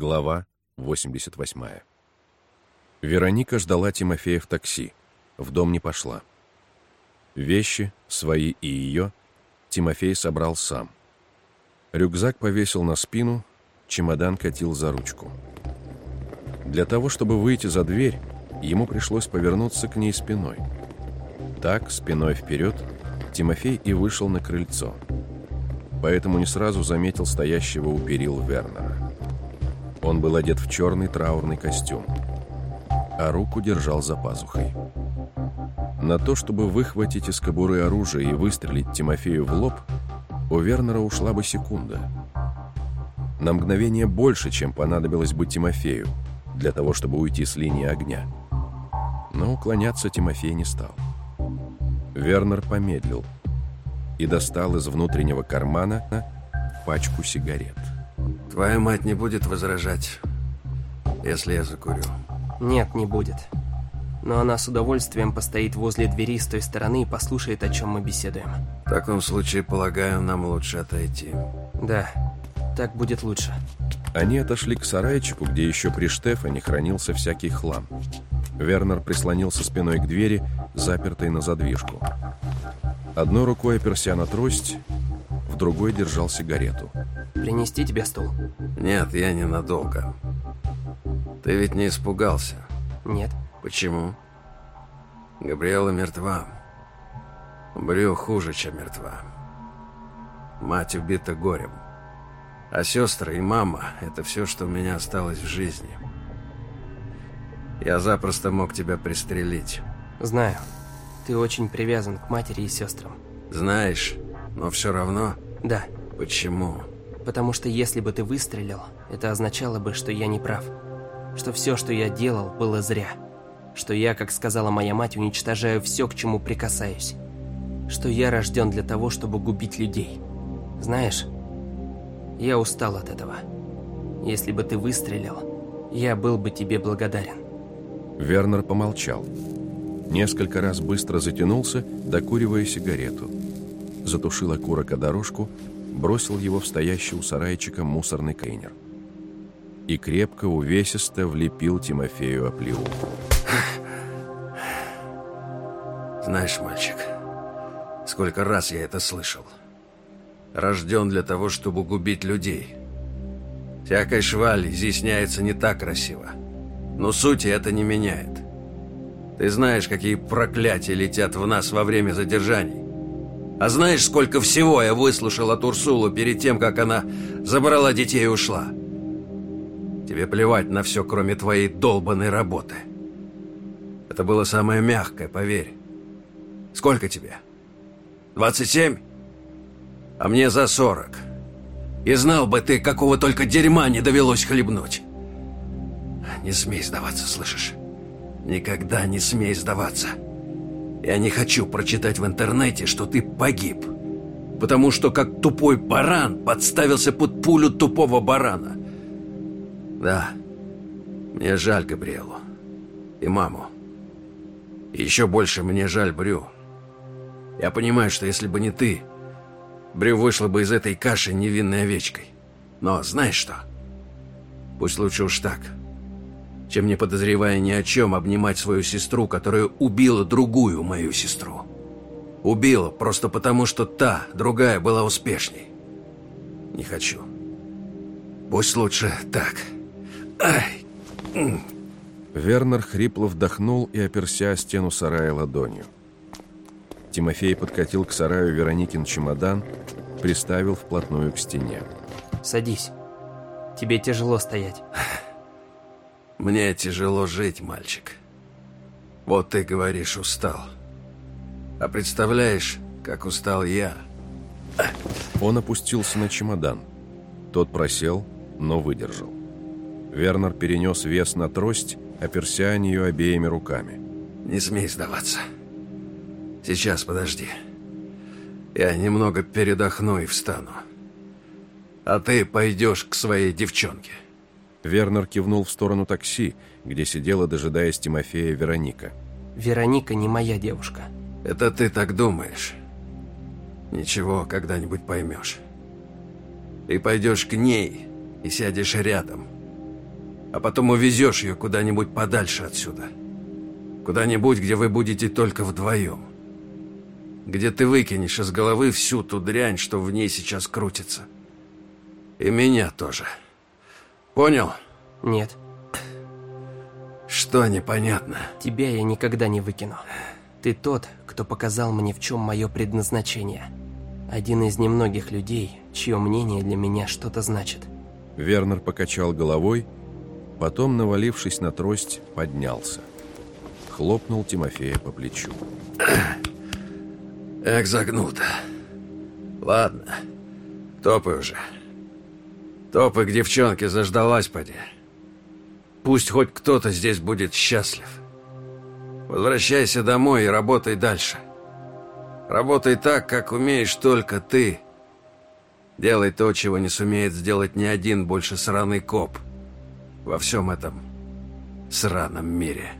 Глава 88. Вероника ждала Тимофея в такси. В дом не пошла. Вещи, свои и ее, Тимофей собрал сам. Рюкзак повесил на спину, чемодан катил за ручку. Для того, чтобы выйти за дверь, ему пришлось повернуться к ней спиной. Так, спиной вперед, Тимофей и вышел на крыльцо. Поэтому не сразу заметил стоящего у перил Вернера. Он был одет в черный траурный костюм, а руку держал за пазухой. На то, чтобы выхватить из кобуры оружие и выстрелить Тимофею в лоб, у Вернера ушла бы секунда. На мгновение больше, чем понадобилось бы Тимофею, для того, чтобы уйти с линии огня. Но уклоняться Тимофей не стал. Вернер помедлил и достал из внутреннего кармана пачку сигарет. Твоя мать не будет возражать, если я закурю. Нет, не будет. Но она с удовольствием постоит возле двери с той стороны и послушает, о чем мы беседуем. В таком случае, полагаю, нам лучше отойти. Да, так будет лучше. Они отошли к сарайчику, где еще при Штефане хранился всякий хлам. Вернер прислонился спиной к двери, запертой на задвижку. Одной рукой оперся на трость, в другой держал сигарету. Принести тебе стул? Нет, я ненадолго. Ты ведь не испугался? Нет. Почему? Габриэла мертва. Брю хуже, чем мертва. Мать убита горем. А сестры и мама – это все, что у меня осталось в жизни. Я запросто мог тебя пристрелить. Знаю. Ты очень привязан к матери и сестрам. Знаешь, но все равно... Да. Почему? Потому что если бы ты выстрелил, это означало бы, что я не прав. Что все, что я делал, было зря. Что я, как сказала моя мать, уничтожаю все, к чему прикасаюсь. Что я рожден для того, чтобы губить людей. Знаешь, я устал от этого. Если бы ты выстрелил, я был бы тебе благодарен. Вернер помолчал. Несколько раз быстро затянулся, докуривая сигарету. Затушил окурок о дорожку, бросил его в стоящий у сарайчика мусорный кейнер. И крепко, увесисто влепил Тимофею оплеуху. Знаешь, мальчик, сколько раз я это слышал. Рожден для того, чтобы губить людей. Всякой шваль изъясняется не так красиво. Но сути это не меняет. Ты знаешь, какие проклятия летят в нас во время задержаний. А знаешь, сколько всего я выслушал от Урсулу перед тем, как она забрала детей и ушла? Тебе плевать на все, кроме твоей долбанной работы. Это было самое мягкое, поверь. Сколько тебе? 27? А мне за 40. И знал бы ты, какого только дерьма не довелось хлебнуть. Не смей сдаваться, слышишь? Никогда не смей сдаваться. Я не хочу прочитать в интернете, что ты погиб. Потому что как тупой баран подставился под пулю тупого барана. Да, мне жаль Габриэлу. И маму. И еще больше мне жаль Брю. Я понимаю, что если бы не ты, Брю вышла бы из этой каши невинной овечкой. Но знаешь что? Пусть лучше уж так чем не подозревая ни о чем обнимать свою сестру, которая убила другую мою сестру. Убила просто потому, что та, другая, была успешней. Не хочу. Пусть лучше так. Ай! Вернер хрипло вдохнул и оперся о стену сарая ладонью. Тимофей подкатил к сараю Вероникин чемодан, приставил вплотную к стене. «Садись. Тебе тяжело стоять». Мне тяжело жить, мальчик. Вот ты говоришь, устал. А представляешь, как устал я? Он опустился на чемодан. Тот просел, но выдержал. Вернер перенес вес на трость, оперся о нее обеими руками. Не смей сдаваться. Сейчас, подожди. Я немного передохну и встану. А ты пойдешь к своей девчонке. Вернер кивнул в сторону такси, где сидела, дожидаясь Тимофея, Вероника. «Вероника не моя девушка». «Это ты так думаешь. Ничего, когда-нибудь поймешь. Ты пойдешь к ней и сядешь рядом. А потом увезешь ее куда-нибудь подальше отсюда. Куда-нибудь, где вы будете только вдвоем. Где ты выкинешь из головы всю ту дрянь, что в ней сейчас крутится. И меня тоже. Понял? Нет. Что непонятно? Тебя я никогда не выкину. Ты тот, кто показал мне, в чем мое предназначение. Один из немногих людей, чье мнение для меня что-то значит. Вернер покачал головой, потом, навалившись на трость, поднялся. Хлопнул Тимофея по плечу. Эх. Ладно, топай уже. Топай к девчонке, заждалась поди. Пусть хоть кто-то здесь будет счастлив. Возвращайся домой и работай дальше. Работай так, как умеешь только ты. Делай то, чего не сумеет сделать ни один больше сраный коп во всем этом сраном мире.